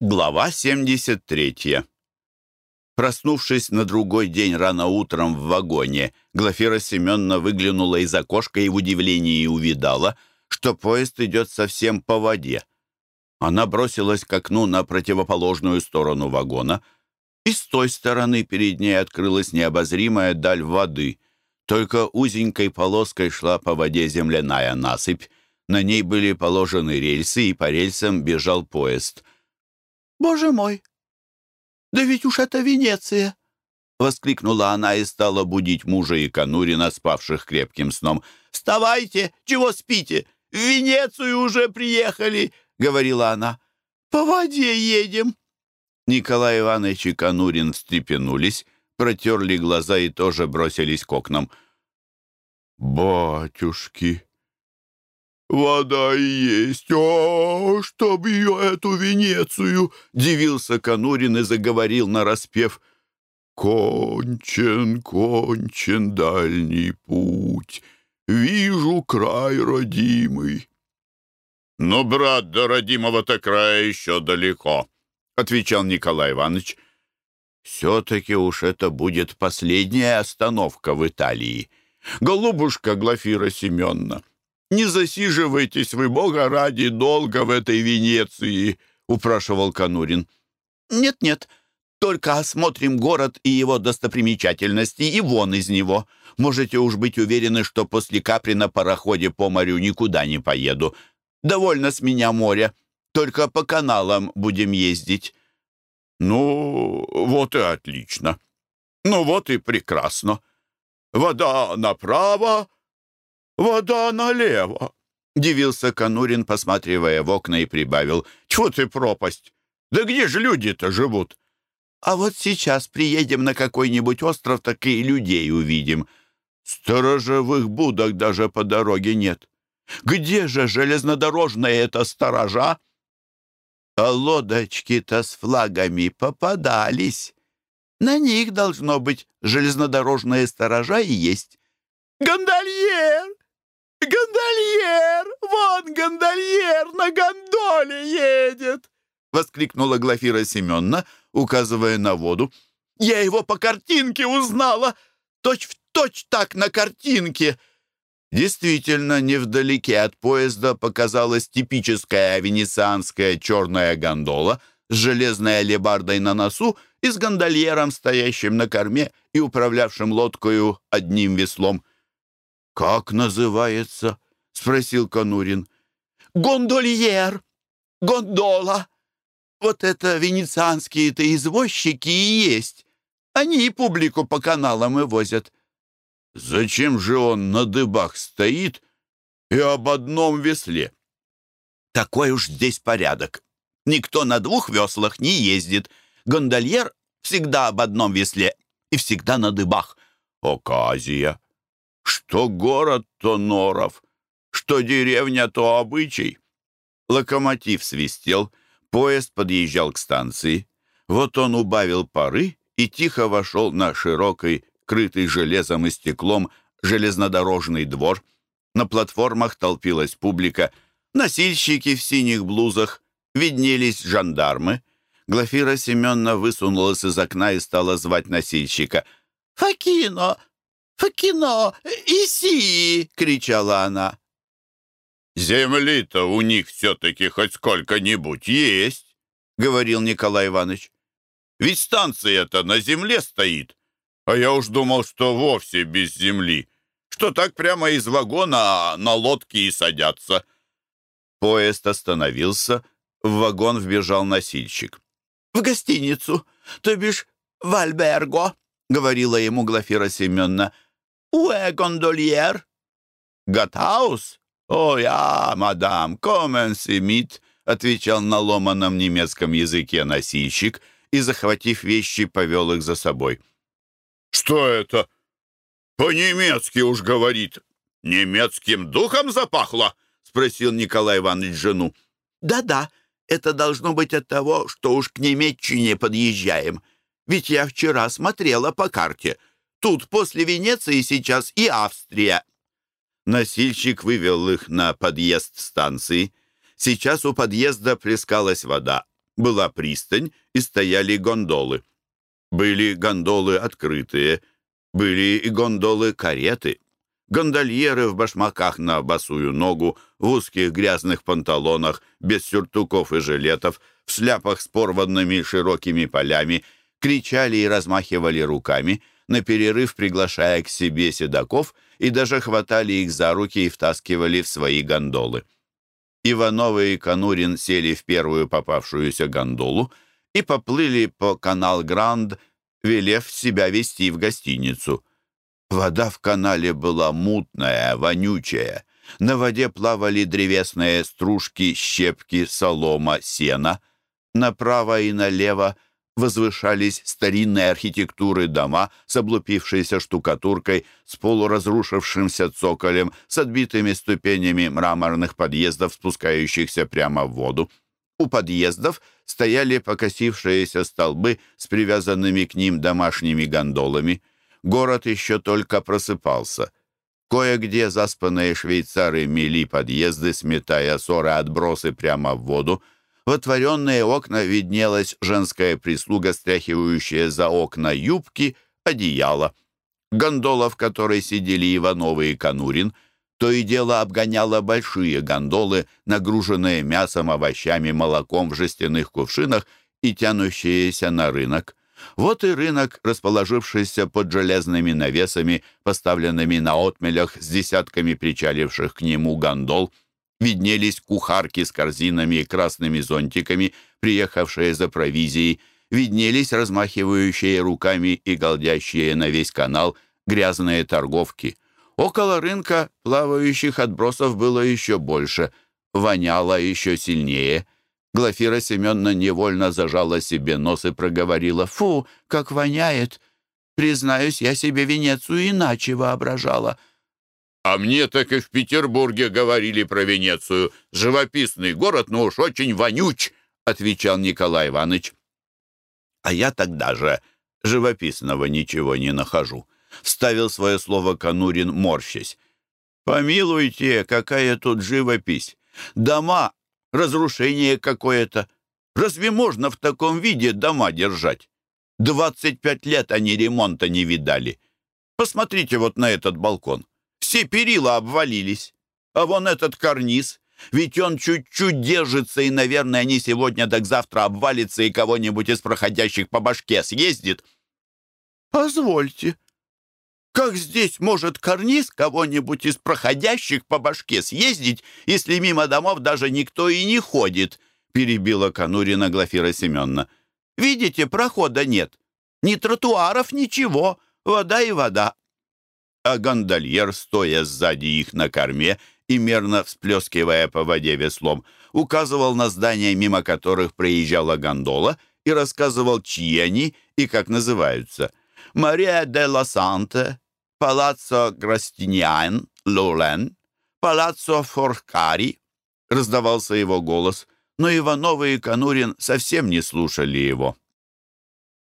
Глава 73. Проснувшись на другой день рано утром в вагоне, Глафира Семеновна выглянула из окошка и в удивлении увидала, что поезд идет совсем по воде. Она бросилась к окну на противоположную сторону вагона, и с той стороны перед ней открылась необозримая даль воды. Только узенькой полоской шла по воде земляная насыпь, на ней были положены рельсы, и по рельсам бежал поезд — «Боже мой! Да ведь уж это Венеция!» Воскликнула она и стала будить мужа и Конурина, спавших крепким сном. «Вставайте! Чего спите? В Венецию уже приехали!» — говорила она. «По воде едем!» Николай Иванович и Конурин встрепенулись, протерли глаза и тоже бросились к окнам. «Батюшки!» «Вода и есть! О, чтоб ее, эту Венецию!» — дивился Конурин и заговорил нараспев. «Кончен, кончен дальний путь, вижу край родимый». «Ну, брат, до родимого-то края еще далеко», — отвечал Николай Иванович. «Все-таки уж это будет последняя остановка в Италии. Голубушка Глафира Семеновна, «Не засиживайтесь вы, Бога ради, долго в этой Венеции», — упрашивал Конурин. «Нет-нет, только осмотрим город и его достопримечательности, и вон из него. Можете уж быть уверены, что после капри на пароходе по морю никуда не поеду. Довольно с меня моря, только по каналам будем ездить». «Ну, вот и отлично. Ну, вот и прекрасно. Вода направо, вода налево!» Дивился Конурин, посматривая в окна, и прибавил. «Тьфу ты, пропасть! Да где же люди-то живут?» «А вот сейчас приедем на какой-нибудь остров, так и людей увидим. Сторожевых будок даже по дороге нет. Где же железнодорожные это сторожа?» «А лодочки-то с флагами попадались. На них, должно быть, железнодорожные сторожа и есть». «Гондольер!» «Гондольер! Вон гондольер на гондоле едет!» — воскликнула Глафира Семеновна, указывая на воду. «Я его по картинке узнала! Точь в точь так на картинке!» Действительно, невдалеке от поезда показалась типическая венецианская черная гондола с железной алебардой на носу и с гондольером, стоящим на корме и управлявшим лодкою одним веслом. «Как называется?» — спросил Конурин. «Гондольер! Гондола! Вот это венецианские-то извозчики и есть. Они и публику по каналам и возят». «Зачем же он на дыбах стоит и об одном весле?» «Такой уж здесь порядок. Никто на двух веслах не ездит. Гондольер всегда об одном весле и всегда на дыбах». «Оказия!» Что город, то норов, что деревня, то обычай. Локомотив свистел, поезд подъезжал к станции. Вот он убавил пары и тихо вошел на широкий, крытый железом и стеклом, железнодорожный двор. На платформах толпилась публика, носильщики в синих блузах, виднелись жандармы. Глафира Семеновна высунулась из окна и стала звать носильщика. «Факино! «Факино! Иси!» — кричала она. «Земли-то у них все-таки хоть сколько-нибудь есть», — говорил Николай Иванович. «Ведь станция-то на земле стоит, а я уж думал, что вовсе без земли, что так прямо из вагона на лодке и садятся». Поезд остановился, в вагон вбежал носильщик. «В гостиницу, то бишь в Альберго», — говорила ему Глафира Семеновна. «Уэ гондольер?» «Гатаус?» «О, я, мадам, комен симит», — отвечал на ломаном немецком языке носильщик и, захватив вещи, повел их за собой. «Что это? По-немецки уж говорит. Немецким духом запахло?» — спросил Николай Иванович жену. «Да-да, это должно быть от того, что уж к Немеччине подъезжаем. Ведь я вчера смотрела по карте. Тут после Венеции сейчас и Австрия». Носильщик вывел их на подъезд станции. Сейчас у подъезда плескалась вода. была пристань и стояли гондолы. Были гондолы открытые, были и гондолы-кареты. Гондольеры в башмаках на босую ногу, в узких грязных панталонах, без сюртуков и жилетов, в шляпах с порванными широкими полями, кричали и размахивали руками, на перерыв приглашая к себе седаков и даже хватали их за руки и втаскивали в свои гондолы. Ивановы и Конурин сели в первую попавшуюся гондолу и поплыли по канал Гранд, велев себя вести в гостиницу. Вода в канале была мутная, вонючая. На воде плавали древесные стружки, щепки, солома, сена. Направо и налево возвышались старинные архитектуры дома с облупившейся штукатуркой, с полуразрушившимся цоколем, с отбитыми ступенями мраморных подъездов, спускающихся прямо в воду. У подъездов стояли покосившиеся столбы с привязанными к ним домашними гондолами. Город еще только просыпался. Кое-где заспанные швейцары мели подъезды, сметая ссоры отбросы прямо в воду, в отворенные окна виднелась женская прислуга, стряхивающая за окна юбки, одеяло. Гондола, в которой сидели Ивановы и Конурин, то и дело обгоняла большие гондолы, нагруженные мясом, овощами, молоком в жестяных кувшинах и тянущиеся на рынок. Вот и рынок, расположившийся под железными навесами, поставленными на отмелях с десятками причаливших к нему гондол — Виднелись кухарки с корзинами и красными зонтиками, приехавшие за провизией. Виднелись размахивающие руками и голдящие на весь канал грязные торговки. Около рынка плавающих отбросов было еще больше. Воняло еще сильнее. Глафира Семеновна невольно зажала себе нос и проговорила. «Фу, как воняет! Признаюсь, я себе Венецию иначе воображала». А мне так и в Петербурге говорили про Венецию. Живописный город, но уж очень вонюч, отвечал Николай Иванович. А я тогда же живописного ничего не нахожу. Ставил свое слово Конурин, морщась. Помилуйте, какая тут живопись. Дома, разрушение какое-то. Разве можно в таком виде дома держать? Двадцать пять лет они ремонта не видали. Посмотрите вот на этот балкон. Все перила обвалились. А вон этот карниз. Ведь он чуть-чуть держится, и, наверное, не сегодня, так завтра обвалится и кого-нибудь из проходящих по башке съездит. Позвольте, как здесь может карниз кого-нибудь из проходящих по башке съездить, если мимо домов даже никто и не ходит? Перебила Конурина Глафира Семеновна. Видите, прохода нет. Ни тротуаров, ничего. Вода и вода а гондольер, стоя сзади их на корме и мерно всплескивая по воде веслом, указывал на здания, мимо которых проезжала гондола, и рассказывал, чьи они и как называются. «Мария де ла Санте», «Палаццо Грастиньян», «Лулен», «Палаццо Форкари», — раздавался его голос, но Ивановы и Конурин совсем не слушали его.